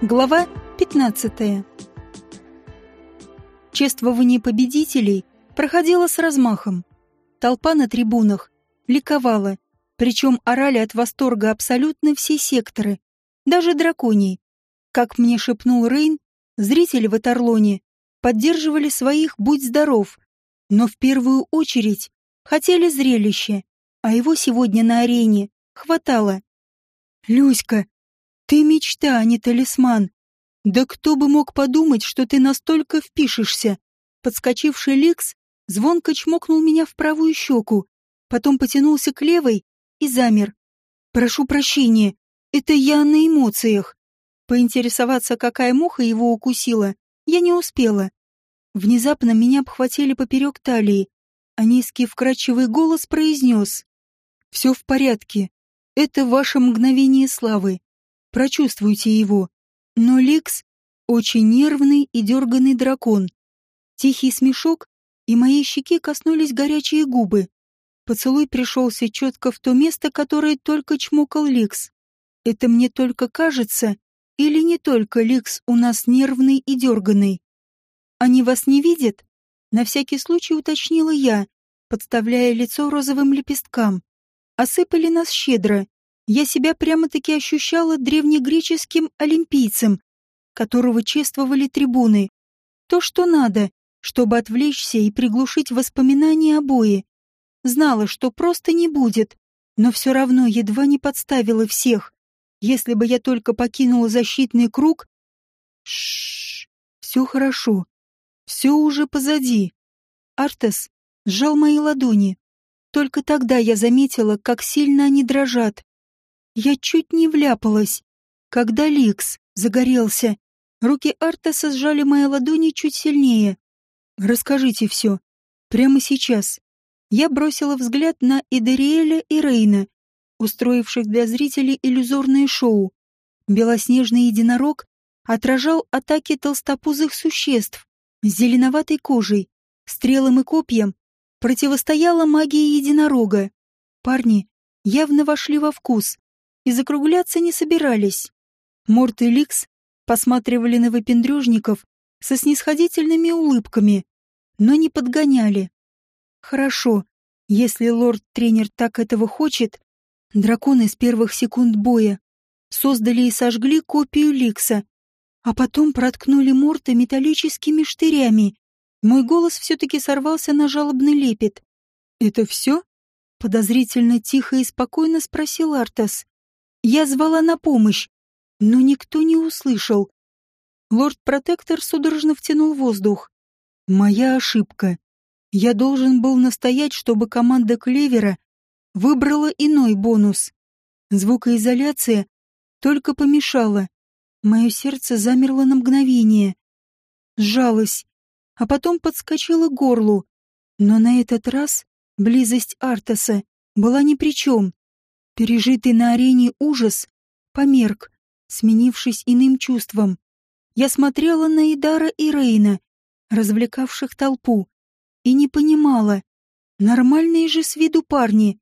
Глава 15. Чествование победителей проходило с размахом. Толпа на трибунах ликовала, причем орали от восторга абсолютно все секторы, даже драконий. Как мне шепнул Рейн, зрители в Атарлоне поддерживали своих «Будь здоров», но в первую очередь хотели зрелище, а его сегодня на арене хватало. «Люська, ты мечта, а не талисман. Да кто бы мог подумать, что ты настолько впишешься?» Подскочивший Ликс звонко чмокнул меня в правую щеку, потом потянулся к левой и замер. «Прошу прощения, это я на эмоциях». Поинтересоваться, какая муха его укусила, я не успела. Внезапно меня обхватили поперек талии, а низкий вкрадчивый голос произнес. «Все в порядке. Это ваше мгновение славы. Прочувствуйте его». Но Ликс — очень нервный и дерганный дракон. Тихий смешок, и моей щеки коснулись горячие губы. Поцелуй пришелся четко в то место, которое только чмокал Ликс. Это мне только кажется, или не только Ликс у нас нервный и дерганный? Они вас не видят? На всякий случай уточнила я, подставляя лицо розовым лепесткам. Осыпали нас щедро. Я себя прямо-таки ощущала древнегреческим олимпийцем, которого чествовали трибуны. То, что надо, чтобы отвлечься и приглушить воспоминания о бое. Знала, что просто не будет, но все равно едва не подставила всех. Если бы я только покинула защитный круг... Шш, все хорошо. Все уже позади. Артес сжал мои ладони. Только тогда я заметила, как сильно они дрожат. Я чуть не вляпалась, когда Ликс загорелся. Руки Артеса сжали мои ладони чуть сильнее. «Расскажите все. Прямо сейчас». Я бросила взгляд на Идериэля и Рейна, устроивших для зрителей иллюзорное шоу. Белоснежный единорог отражал атаки толстопузых существ с зеленоватой кожей, стрелам и копьям, противостояла магии единорога. Парни явно вошли во вкус и закругляться не собирались. Морт и Ликс посматривали на выпендрежников со снисходительными улыбками, но не подгоняли. Хорошо, если лорд-тренер так этого хочет, Драконы с первых секунд боя создали и сожгли копию Ликса, а потом проткнули Морта металлическими штырями. Мой голос все-таки сорвался на жалобный лепет. «Это все?» — подозрительно тихо и спокойно спросил Артас. Я звала на помощь, но никто не услышал. Лорд-протектор судорожно втянул воздух. «Моя ошибка. Я должен был настоять, чтобы команда Клевера выбрала иной бонус. Звукоизоляция только помешала. Мое сердце замерло на мгновение. Сжалось, а потом подскочило к горлу. Но на этот раз близость Артаса была ни при чем. Пережитый на арене ужас померк, сменившись иным чувством. Я смотрела на Идара и Рейна, развлекавших толпу, и не понимала, нормальные же с виду парни,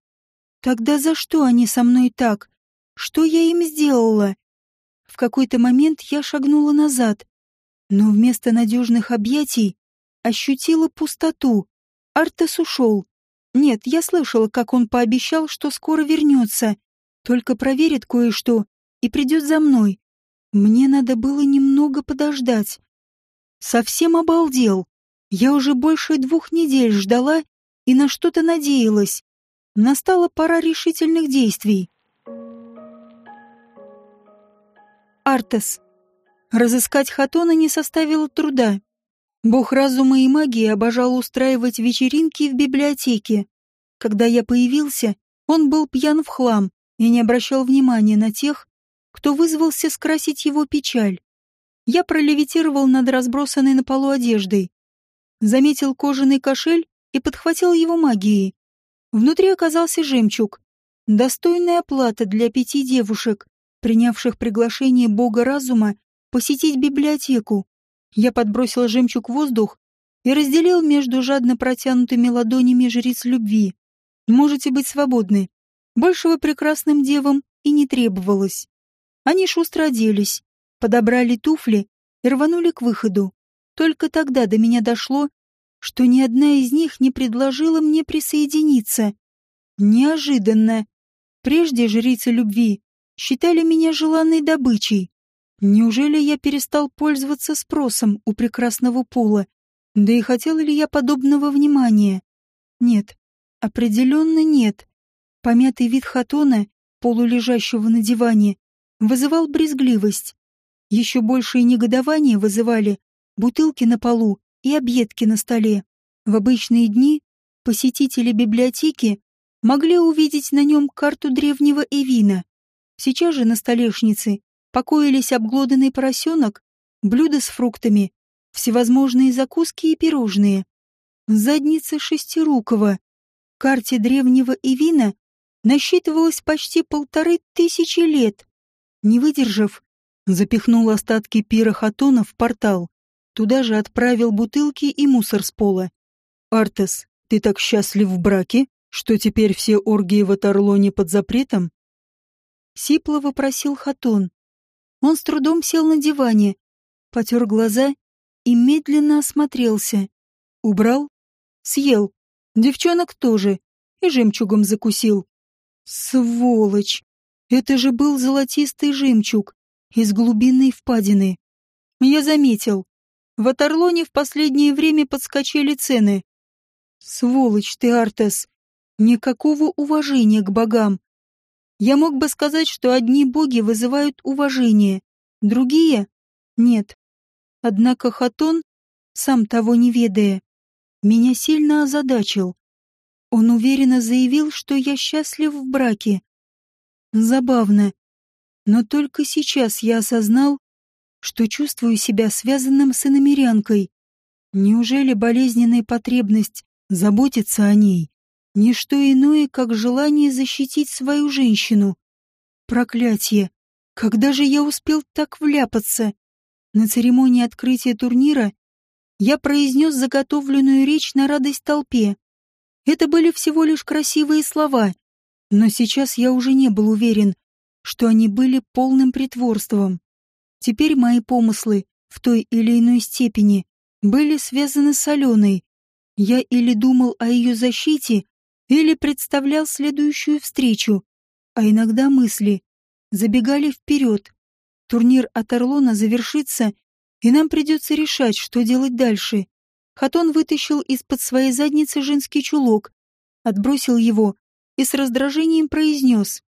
Тогда за что они со мной так? Что я им сделала? В какой-то момент я шагнула назад, но вместо надежных объятий ощутила пустоту. Артес ушел. Нет, я слышала, как он пообещал, что скоро вернется, только проверит кое-что и придет за мной. Мне надо было немного подождать. Совсем обалдел. Я уже больше двух недель ждала и на что-то надеялась. Настала пора решительных действий. Артес. Разыскать Хатона не составило труда. Бог разума и магии обожал устраивать вечеринки в библиотеке. Когда я появился, он был пьян в хлам и не обращал внимания на тех, кто вызвался скрасить его печаль. Я пролевитировал над разбросанной на полу одеждой. Заметил кожаный кошель и подхватил его магией. Внутри оказался жемчуг. Достойная оплата для пяти девушек, принявших приглашение бога разума посетить библиотеку. Я подбросил жемчуг в воздух и разделил между жадно протянутыми ладонями жриц любви. Можете быть свободны. Большего прекрасным девам и не требовалось. Они шустро оделись, подобрали туфли и рванули к выходу. Только тогда до меня дошло, что ни одна из них не предложила мне присоединиться. Неожиданно. Прежде жрицы любви считали меня желанной добычей. Неужели я перестал пользоваться спросом у прекрасного пола? Да и хотел ли я подобного внимания? Нет, определенно нет. Помятый вид хатона, полулежащего на диване, вызывал брезгливость. Еще большее негодование вызывали бутылки на полу и объедки на столе. В обычные дни посетители библиотеки могли увидеть на нем карту древнего Эвина. Сейчас же на столешнице покоились обглоданный поросенок, блюда с фруктами, всевозможные закуски и пирожные. Задница шестирукого. В карте древнего Эвина насчитывалось почти полторы тысячи лет. Не выдержав, запихнул остатки пира Хатона в портал. Туда же отправил бутылки и мусор с пола. «Артес, ты так счастлив в браке, что теперь все оргии в Атарлоне под запретом?» Сипло вопросил Хатон. Он с трудом сел на диване, потер глаза и медленно осмотрелся. Убрал? Съел. Девчонок тоже. И жемчугом закусил. Сволочь! Это же был золотистый жемчуг из глубинной впадины. Я заметил. В Атарлоне в последнее время подскочили цены. Сволочь ты, Артес. Никакого уважения к богам. Я мог бы сказать, что одни боги вызывают уважение, другие — нет. Однако Хатон, сам того не ведая, меня сильно озадачил. Он уверенно заявил, что я счастлив в браке. Забавно. Но только сейчас я осознал, что чувствую себя связанным с иномерянкой. Неужели болезненная потребность заботиться о ней не что иное, как желание защитить свою женщину? Проклятие! Когда же я успел так вляпаться? На церемонии открытия турнира я произнес заготовленную речь на радость толпе. Это были всего лишь красивые слова, но сейчас я уже не был уверен, что они были полным притворством. Теперь мои помыслы в той или иной степени были связаны с Аленой. Я или думал о ее защите, или представлял следующую встречу, а иногда мысли забегали вперед. Турнир от Орлона завершится, и нам придется решать, что делать дальше. Хатон вытащил из-под своей задницы женский чулок, отбросил его и с раздражением произнес.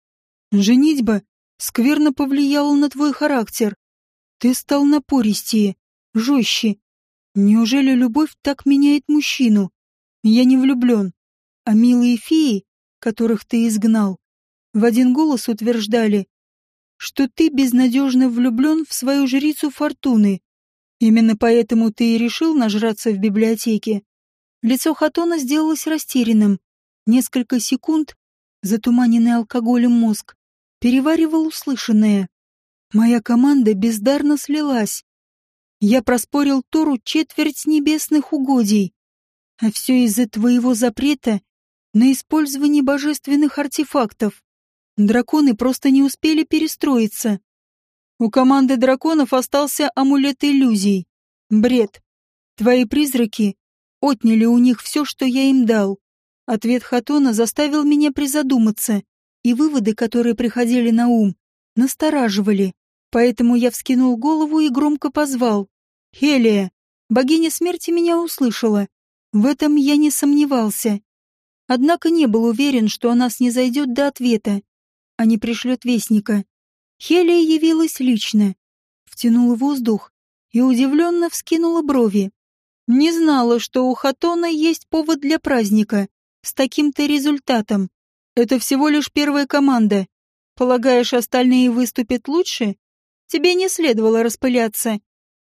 «Женитьба скверно повлияла на твой характер. Ты стал напористее, жестче. Неужели любовь так меняет мужчину? Я не влюблен. А милые феи, которых ты изгнал, в один голос утверждали, что ты безнадежно влюблен в свою жрицу Фортуны. Именно поэтому ты и решил нажраться в библиотеке. Лицо Хатона сделалось растерянным. Несколько секунд затуманенный алкоголем мозг переваривал услышанное. Моя команда бездарно слилась. Я проспорил Тору четверть небесных угодий. А все из-за твоего запрета на использование божественных артефактов. Драконы просто не успели перестроиться. У команды драконов остался амулет иллюзий. Бред. Твои призраки отняли у них все, что я им дал. Ответ Хатона заставил меня призадуматься, и выводы, которые приходили на ум, настораживали. Поэтому я вскинул голову и громко позвал. «Хелия!» Богиня смерти меня услышала. В этом я не сомневался. Однако не был уверен, что она снизойдет до ответа, а не пришлет вестника. Хелия явилась лично, втянула воздух и удивленно вскинула брови. Не знала, что у Хатона есть повод для праздника с таким-то результатом. Это всего лишь первая команда, Полагаешь, остальные выступят лучше? Тебе не следовало распыляться.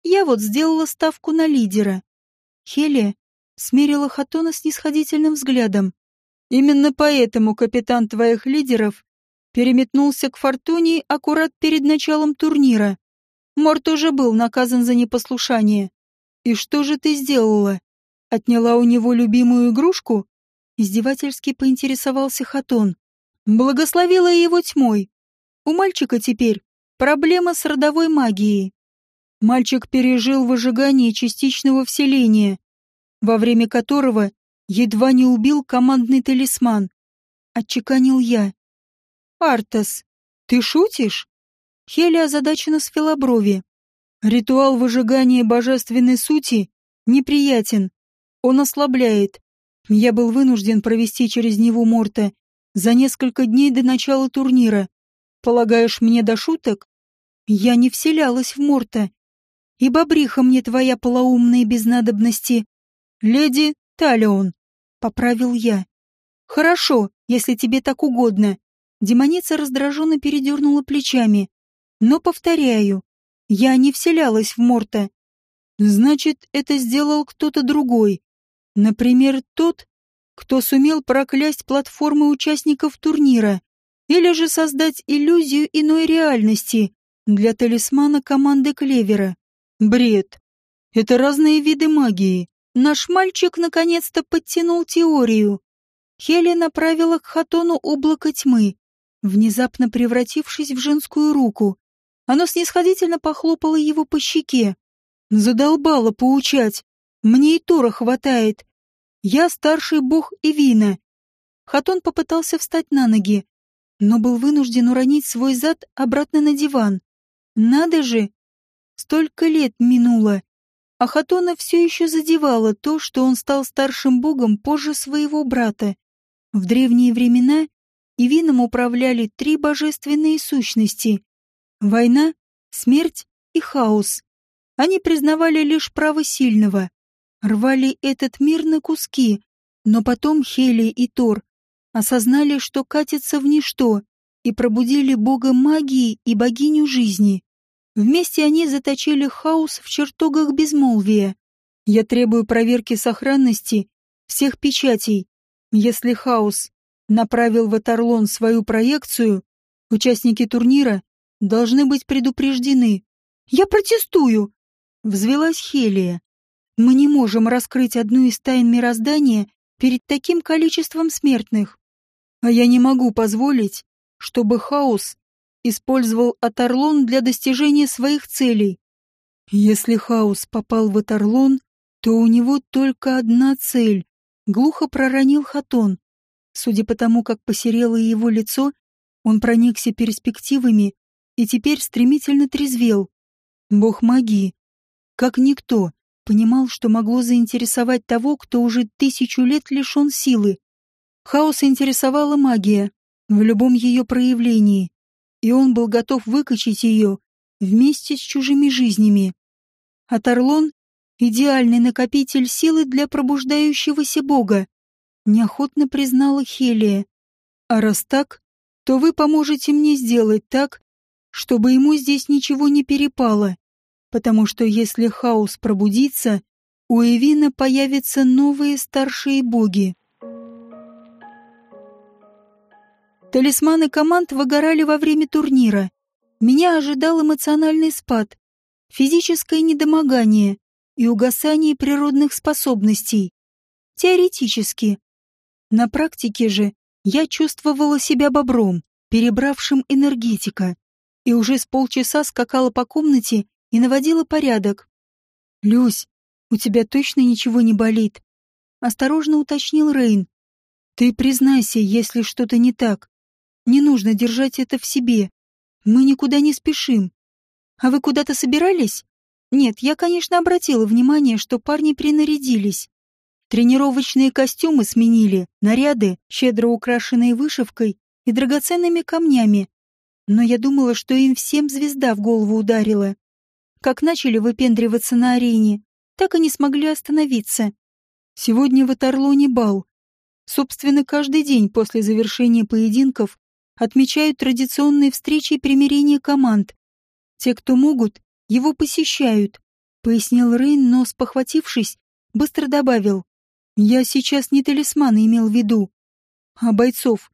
Я вот сделала ставку на лидера. Хелия смерила Хатона снисходительным взглядом. Именно поэтому капитан твоих лидеров переметнулся к Фортуне аккурат перед началом турнира. Морт уже был наказан за непослушание. И что же ты сделала? Отняла у него любимую игрушку? Издевательски поинтересовался Хатон благословила его тьмой. У мальчика теперь Проблема с родовой магией. Мальчик пережил выжигание частичного вселения, во время которого едва не убил командный талисман. Отчеканил я. «Артас, ты шутишь?» Хели озадаченно свела брови. Ритуал выжигания божественной сути неприятен. Он ослабляет. Я был вынужден провести через него Морта за несколько дней до начала турнира. Полагаешь, мне до шуток? Я не вселялась в Морта. И бобриха мне твоя полоумная без надобности. Леди Талион, поправил я. Хорошо, если тебе так угодно. Демоница раздраженно передернула плечами. Но, повторяю, я не вселялась в Морта. Значит, это сделал кто-то другой. Например, тот, кто сумел проклясть платформы участников турнира. Или же создать иллюзию иной реальности для талисмана команды Клевера. Бред. Это разные виды магии. Наш мальчик наконец-то подтянул теорию. Хели направила к Хатону облако тьмы, внезапно превратившись в женскую руку. Оно снисходительно похлопало его по щеке. Задолбало поучать. Мне и Тора хватает. Я старший бог Ивина. Хатон попытался встать на ноги, но был вынужден уронить свой зад обратно на диван. Надо же! Столько лет минуло, а Хатона все еще задевало то, что он стал старшим богом позже своего брата. В древние времена Ивином управляли три божественные сущности Война, смерть и хаос. Они признавали лишь право сильного, рвали этот мир на куски, но потом Хелия и Тор осознали, что катятся в ничто, и пробудили бога магии и богиню жизни. Вместе они заточили хаос в чертогах безмолвия. Я требую проверки сохранности всех печатей. Если хаос направил в Атарлон свою проекцию, участники турнира должны быть предупреждены. Я протестую!» Взвелась Хелия. «Мы не можем раскрыть одну из тайн мироздания перед таким количеством смертных. А я не могу позволить, чтобы хаос использовал Атарлон для достижения своих целей. Если хаос попал в Атарлон, то у него только одна цель — глухо проронил Хатон. Судя по тому, как посерело его лицо, он проникся перспективами и теперь стремительно трезвел. Бог магии, как никто, понимал, что могло заинтересовать того, кто уже тысячу лет лишен силы. Хаос интересовала магия в любом ее проявлении, и он был готов выкачать ее вместе с чужими жизнями. А Тарлон — идеальный накопитель силы для пробуждающегося бога, неохотно признала Хелия. А раз так, то вы поможете мне сделать так, чтобы ему здесь ничего не перепало, потому что если хаос пробудится, у Эвина появятся новые старшие боги. Талисманы команд выгорали во время турнира. Меня ожидал эмоциональный спад, физическое недомогание и угасание природных способностей. Теоретически. На практике же я чувствовала себя бобром, перебравшим энергетика и уже с полчаса скакала по комнате и наводила порядок. «Люсь, у тебя точно ничего не болит?» Осторожно уточнил Рейн. «Ты признайся, если что-то не так. Не нужно держать это в себе. Мы никуда не спешим. А вы куда-то собирались?» Нет, я, конечно, обратила внимание, что парни принарядились. Тренировочные костюмы сменили, наряды, щедро украшенные вышивкой и драгоценными камнями, но я думала, что им всем звезда в голову ударила. Как начали выпендриваться на арене, так и не смогли остановиться. Сегодня в Аторлоне бал. Собственно, каждый день после завершения поединков отмечают традиционные встречи и примирения команд. Те, кто могут, его посещают, пояснил Рейн, но, спохватившись, быстро добавил. Я сейчас не талисманы имел в виду, а бойцов,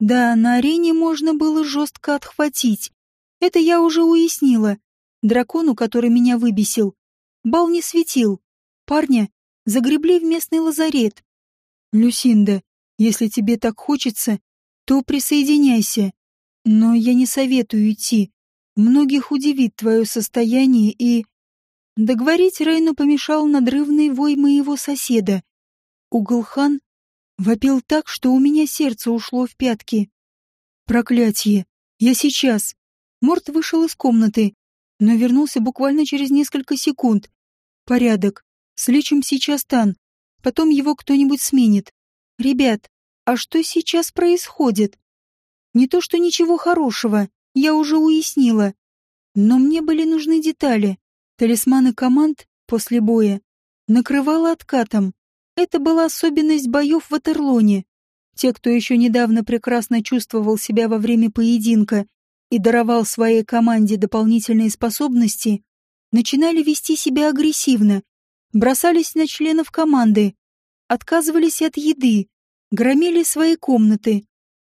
да, на арене можно было жестко отхватить. Это я уже уяснила. Дракону, который меня выбесил, бал не светил. Парня загребли в местный лазарет. Люсинда, если тебе так хочется, то присоединяйся. Но я не советую идти. Многих удивит твое состояние и... Договорить Рейну помешал надрывный вой моего соседа. Уголхан вопил так, что у меня сердце ушло в пятки. Проклятье! Я сейчас! Морт вышел из комнаты, но вернулся буквально через несколько секунд. Порядок. Слечим сейчас Тан. Потом его кто-нибудь сменит. Ребят, а что сейчас происходит? Не то, что ничего хорошего, я уже уяснила. Но мне были нужны детали. Талисманы команд после боя накрывало откатом. Это была особенность боев в Атерлоне. Те, кто еще недавно прекрасно чувствовал себя во время поединка и даровал своей команде дополнительные способности, начинали вести себя агрессивно, бросались на членов команды, отказывались от еды, громили свои комнаты.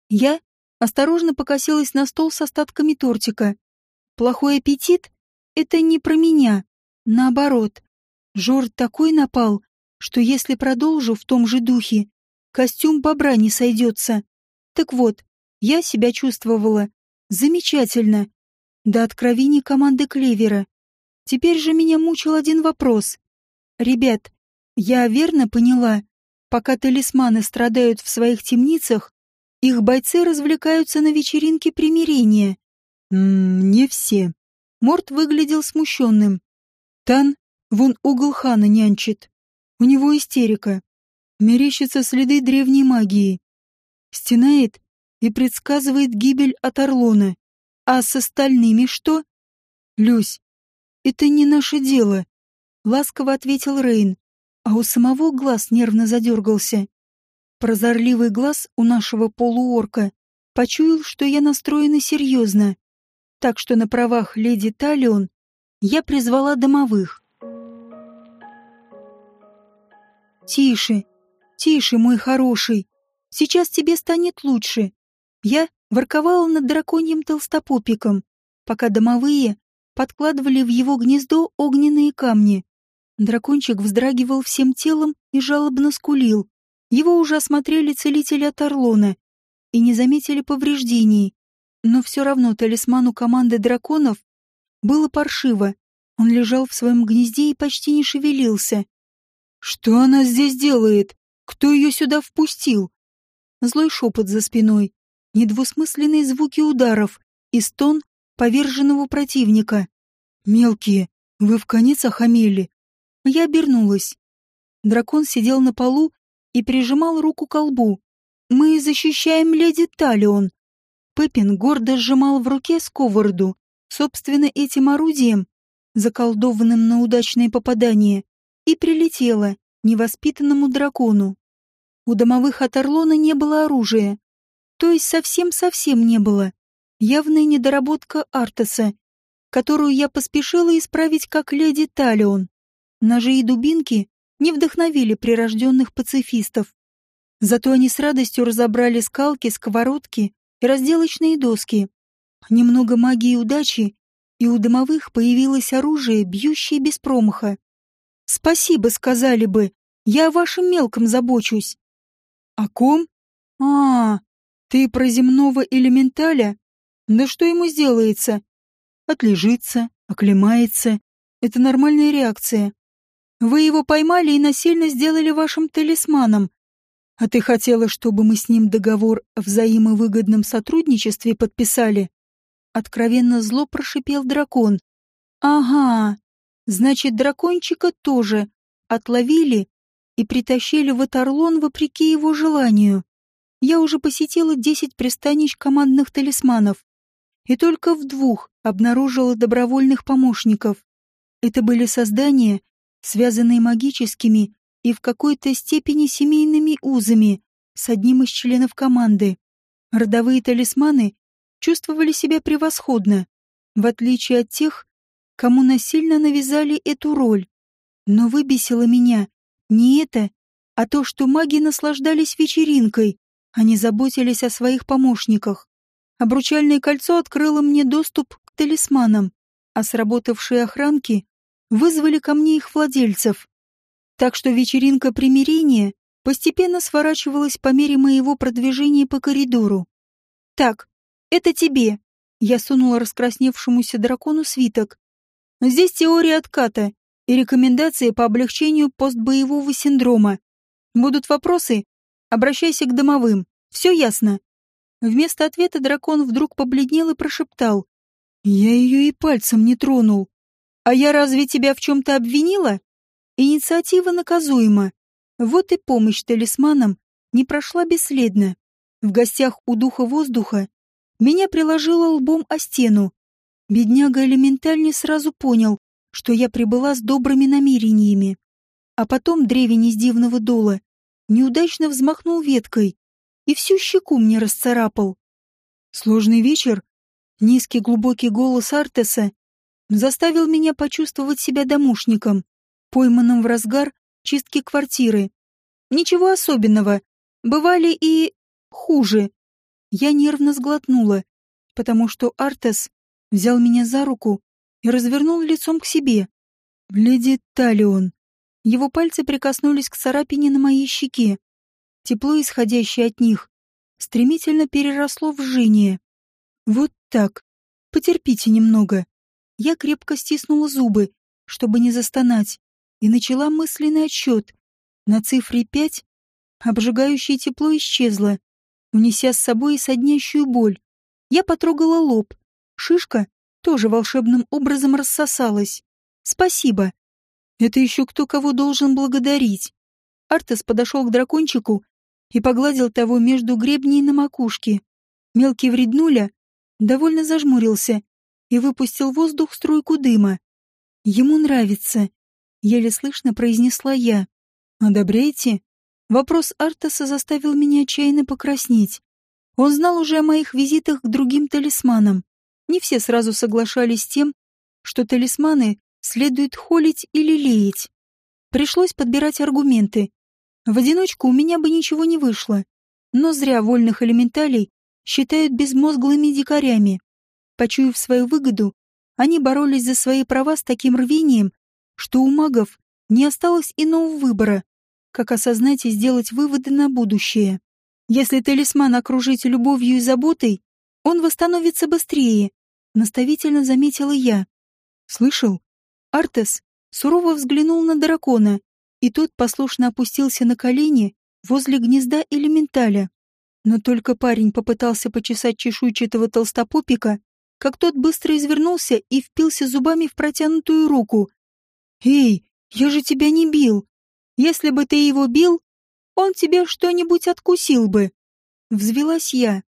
Я осторожно покосилась на стол с остатками тортика. Плохой аппетит — это не про меня. Наоборот, Жорд такой напал, что если продолжу в том же духе, костюм бобра не сойдется. Так вот, я себя чувствовала замечательно. До откровений команды Клевера. Теперь же меня мучил один вопрос. Ребят, я верно поняла, пока талисманы страдают в своих темницах, их бойцы развлекаются на вечеринке примирения. Ммм, не все. Морт выглядел смущенным. Тан вон угол хана нянчит. У него истерика. Мерещатся следы древней магии. Стенает и предсказывает гибель от Орлона. А с остальными что? Люсь, это не наше дело, ласково ответил Рейн, а у самого глаз нервно задергался. Прозорливый глаз у нашего полуорка почуял, что я настроена серьезно. Так что на правах леди Талион я призвала домовых. «Тише, тише, мой хороший. Сейчас тебе станет лучше». Я ворковала над драконьим толстопопиком, пока домовые подкладывали в его гнездо огненные камни. Дракончик вздрагивал всем телом и жалобно скулил. Его уже осмотрели целители от Орлона и не заметили повреждений. Но все равно талисману команды драконов было паршиво. Он лежал в своем гнезде и почти не шевелился. «Что она здесь делает? Кто ее сюда впустил?» Злой шепот за спиной, недвусмысленные звуки ударов и стон поверженного противника. «Мелкие, вы в конец охамели?» Я обернулась. Дракон сидел на полу и прижимал руку к колбу. «Мы защищаем леди Талион». Пеппин гордо сжимал в руке сковороду. Собственно, этим орудием, заколдованным на удачное попадание, и прилетело невоспитанному дракону. У домовых от Орлона не было оружия. То есть совсем-совсем не было. Явная недоработка Артеса, которую я поспешила исправить как леди Талион. Ножи и дубинки не вдохновили прирожденных пацифистов. Зато они с радостью разобрали скалки, сковородки и разделочные доски. Немного магии и удачи, и у домовых появилось оружие, бьющее без промаха. «Спасибо», — сказали бы, — «я о вашем мелком забочусь». «О ком? А, ты про земного элементаля? Да что ему сделается? Отлежится, оклемается. Это нормальная реакция. Вы его поймали и насильно сделали вашим талисманом. А ты хотела, чтобы мы с ним договор о взаимовыгодном сотрудничестве подписали? Откровенно зло прошипел дракон. Ага, значит, дракончика тоже отловили и притащили в Атарлон вопреки его желанию. Я уже посетила десять пристанищ командных талисманов и только в двух обнаружила добровольных помощников. Это были создания, связанные магическими и в какой-то степени семейными узами с одним из членов команды. Родовые талисманы чувствовали себя превосходно, в отличие от тех, кому насильно навязали эту роль. Но выбесило меня не это, а то, что маги наслаждались вечеринкой, а не заботились о своих помощниках. Обручальное кольцо открыло мне доступ к талисманам, а сработавшие охранки вызвали ко мне их владельцев. Так что вечеринка примирения постепенно сворачивалась по мере моего продвижения по коридору. «Так, это тебе», Я сунула раскрасневшемуся дракону свиток. Здесь теория отката и рекомендации по облегчению постбоевого синдрома. Будут вопросы? Обращайся к домовым. Все ясно. Вместо ответа дракон вдруг побледнел и прошептал. Я ее и пальцем не тронул. А я разве тебя в чем-то обвинила? Инициатива наказуема. Вот и помощь талисманам не прошла бесследно. В гостях у духа воздуха меня приложило лбом о стену. Бедняга-элементаль не сразу понял, что я прибыла с добрыми намерениями. А потом древень из дивного дола неудачно взмахнул веткой и всю щеку мне расцарапал. Сложный вечер, низкий глубокий голос Артеса заставил меня почувствовать себя домушником, пойманным в разгар чистки квартиры. Ничего особенного, бывали и хуже. Я нервно сглотнула, потому что Артес взял меня за руку и развернул лицом к себе. Леди Талион. Его пальцы прикоснулись к царапине на моей щеке. Тепло, исходящее от них, стремительно переросло в жжение. Вот так. Потерпите немного. Я крепко стиснула зубы, чтобы не застонать, и начала мысленный отсчет. На цифре пять обжигающее тепло исчезло, унеся с собой и соднящую боль. Я потрогала лоб. Шишка тоже волшебным образом рассосалась. Спасибо. Это еще кто кого должен благодарить. Артес подошел к дракончику и погладил того между гребней на макушке. Мелкий вреднуля довольно зажмурился и выпустил воздух струйку дыма. Ему нравится. Еле слышно произнесла я. «Одобряете?» Вопрос Артаса заставил меня отчаянно покраснеть. Он знал уже о моих визитах к другим талисманам. Не все сразу соглашались с тем, что талисманы следует холить или леять. Пришлось подбирать аргументы. В одиночку у меня бы ничего не вышло. Но зря вольных элементалей считают безмозглыми дикарями. Почуяв свою выгоду, они боролись за свои права с таким рвением, что у магов не осталось иного выбора, как осознать и сделать выводы на будущее. Если талисман окружить любовью и заботой, он восстановится быстрее, наставительно заметила я. Слышал? Артес сурово взглянул на дракона, и тот послушно опустился на колени возле гнезда элементаля. Но только парень попытался почесать чешуйчатого толстопопика, как тот быстро извернулся и впился зубами в протянутую руку. «Эй, я же тебя не бил!» Если бы ты его бил, он тебе что-нибудь откусил бы. Взвелась я.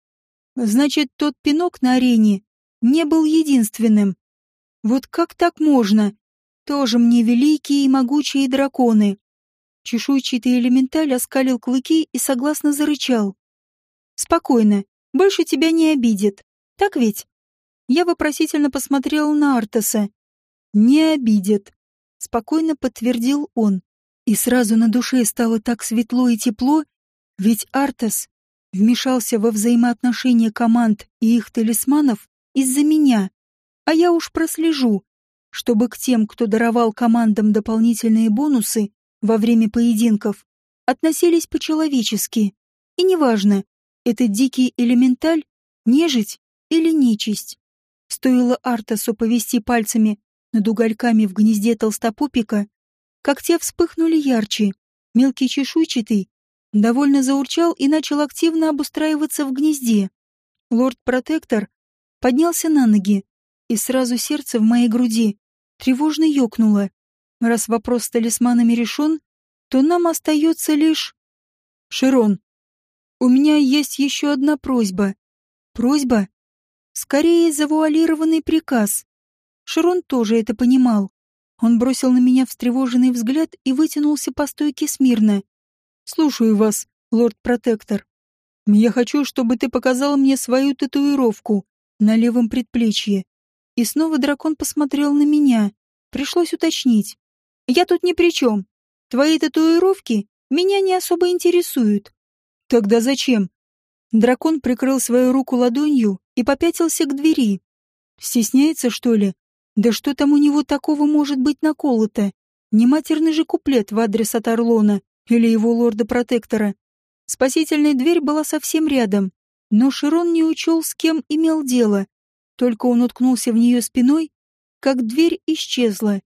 Значит, тот пинок на арене не был единственным. Вот как так можно? Тоже мне великие и могучие драконы. Чешуйчатый элементаль оскалил клыки и согласно зарычал. Спокойно, больше тебя не обидит. Так ведь? Я вопросительно посмотрел на Артаса. Не обидит. Спокойно подтвердил он. И сразу на душе стало так светло и тепло, ведь Артас вмешался во взаимоотношения команд и их талисманов из-за меня, а я уж прослежу, чтобы к тем, кто даровал командам дополнительные бонусы во время поединков, относились по-человечески. И неважно, это дикий элементаль, нежить или нечисть. Стоило Артасу повести пальцами над угольками в гнезде толстопупика, как те вспыхнули ярче. Мелкий чешуйчатый довольно заурчал и начал активно обустраиваться в гнезде. Лорд-протектор поднялся на ноги, и сразу сердце в моей груди тревожно ёкнуло. Раз вопрос с талисманами решен, то нам остается лишь... Широн, у меня есть еще одна просьба. Просьба? Скорее, завуалированный приказ. Широн тоже это понимал. Он бросил на меня встревоженный взгляд и вытянулся по стойке смирно. «Слушаю вас, лорд-протектор. Я хочу, чтобы ты показал мне свою татуировку на левом предплечье». И снова дракон посмотрел на меня. Пришлось уточнить. «Я тут ни при чем. Твои татуировки меня не особо интересуют». «Тогда зачем?» Дракон прикрыл свою руку ладонью и попятился к двери. «Стесняется, что ли?» Да что там у него такого может быть наколото? Не матерный же куплет в адрес от Орлона или его лорда-протектора. Спасительная дверь была совсем рядом, но Широн не учел, с кем имел дело. Только он уткнулся в нее спиной, как дверь исчезла,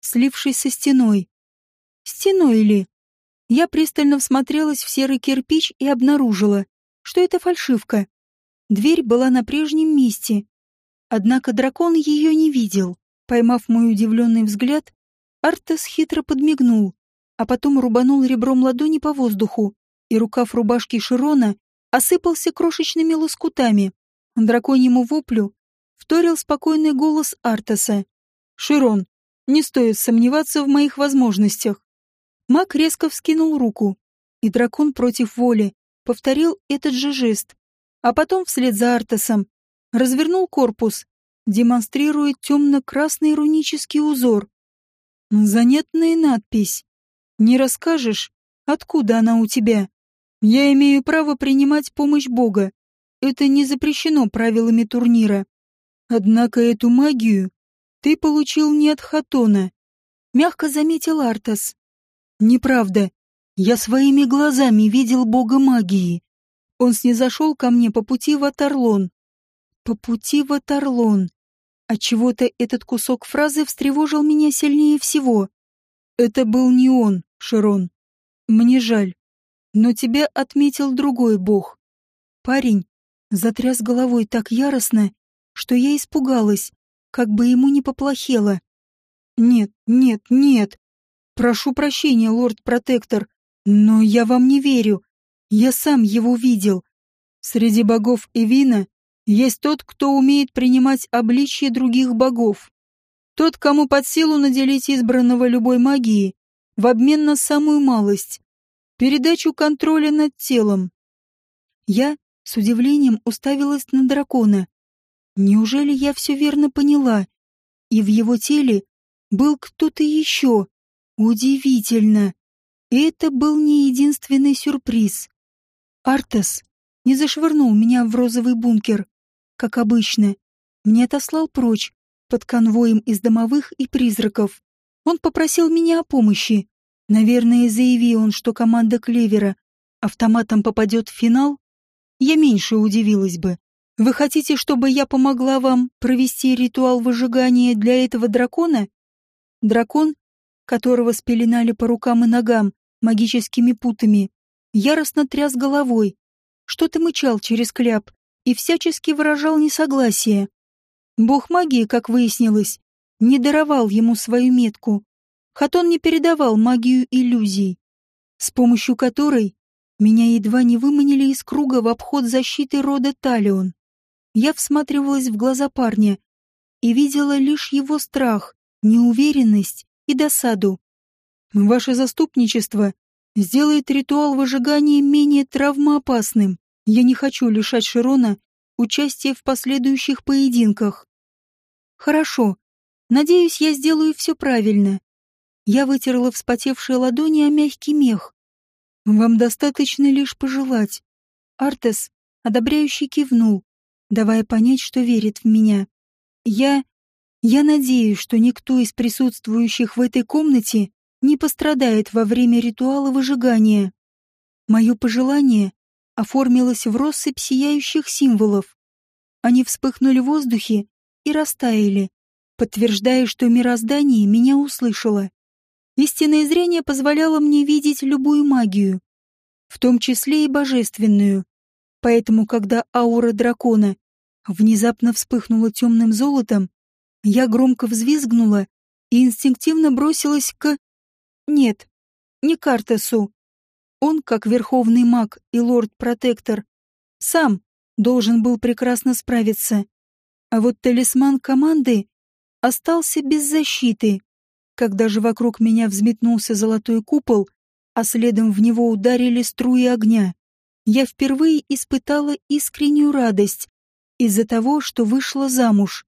слившись со стеной. Стеной ли? Я пристально всмотрелась в серый кирпич и обнаружила, что это фальшивка. Дверь была на прежнем месте. Однако дракон ее не видел. Поймав мой удивленный взгляд, Артес хитро подмигнул, а потом рубанул ребром ладони по воздуху, и рукав рубашки Широна осыпался крошечными лоскутами. Драконьему воплю вторил спокойный голос Артеса. «Широн, не стоит сомневаться в моих возможностях. Маг резко вскинул руку, и дракон против воли повторил этот же жест, а потом вслед за Артасом развернул корпус, демонстрируя темно-красный рунический узор. Занятная надпись. Не расскажешь, откуда она у тебя? Я имею право принимать помощь Бога. Это не запрещено правилами турнира. Однако эту магию ты получил не от Хатона. Мягко заметил Артас. Неправда. Я своими глазами видел бога магии. Он снизошел ко мне по пути в Атарлон. По пути в Атарлон. Отчего-то этот кусок фразы встревожил меня сильнее всего. Это был не он, Широн. Мне жаль. Но тебя отметил другой бог. Парень затряс головой так яростно, что я испугалась, как бы ему не поплохело. Нет, нет, нет. Прошу прощения, лорд-протектор, но я вам не верю. Я сам его видел. Среди богов Эвина есть тот, кто умеет принимать обличье других богов. Тот, кому под силу наделить избранного любой магией в обмен на самую малость. Передачу контроля над телом. Я с удивлением уставилась на дракона. Неужели я все верно поняла? И в его теле был кто-то еще. Удивительно. Это был не единственный сюрприз. Артес не зашвырнул меня в розовый бункер, как обычно. Не отослал прочь, под конвоем из домовых и призраков. Он попросил меня о помощи. Наверное, заяви он, что команда Клевера автоматом попадет в финал, я меньше удивилась бы. Вы хотите, чтобы я помогла вам провести ритуал выжигания для этого дракона? Дракон которого спеленали по рукам и ногам магическими путами, яростно тряс головой, что-то мычал через кляп и всячески выражал несогласие. Бог магии, как выяснилось, не даровал ему свою метку. Хатон не передавал магию иллюзий, с помощью которой меня едва не выманили из круга в обход защиты рода Талион. Я всматривалась в глаза парня и видела лишь его страх, неуверенность и досаду. Ваше заступничество сделает ритуал выжигания менее травмоопасным. Я не хочу лишать Широна участия в последующих поединках. Хорошо. Надеюсь, я сделаю все правильно. Я вытерла вспотевшие ладони о мягкий мех. Вам достаточно лишь пожелать. Артес, одобряющий кивнул, давая понять, что верит в меня. Я... Я надеюсь, что никто из присутствующих в этой комнате не пострадает во время ритуала выжигания. Мое пожелание оформилось в россыпь сияющих символов. Они вспыхнули в воздухе и растаяли, подтверждая, что мироздание меня услышало. Истинное зрение позволяло мне видеть любую магию, в том числе и божественную. Поэтому, когда аура дракона внезапно вспыхнула темным золотом, я громко взвизгнула и инстинктивно бросилась к... Нет, не к Артесу. Он, как верховный маг и лорд-протектор, сам должен был прекрасно справиться. А вот талисман команды остался без защиты. Когда же вокруг меня взметнулся золотой купол, а следом в него ударили струи огня, я впервые испытала искреннюю радость из-за того, что вышла замуж.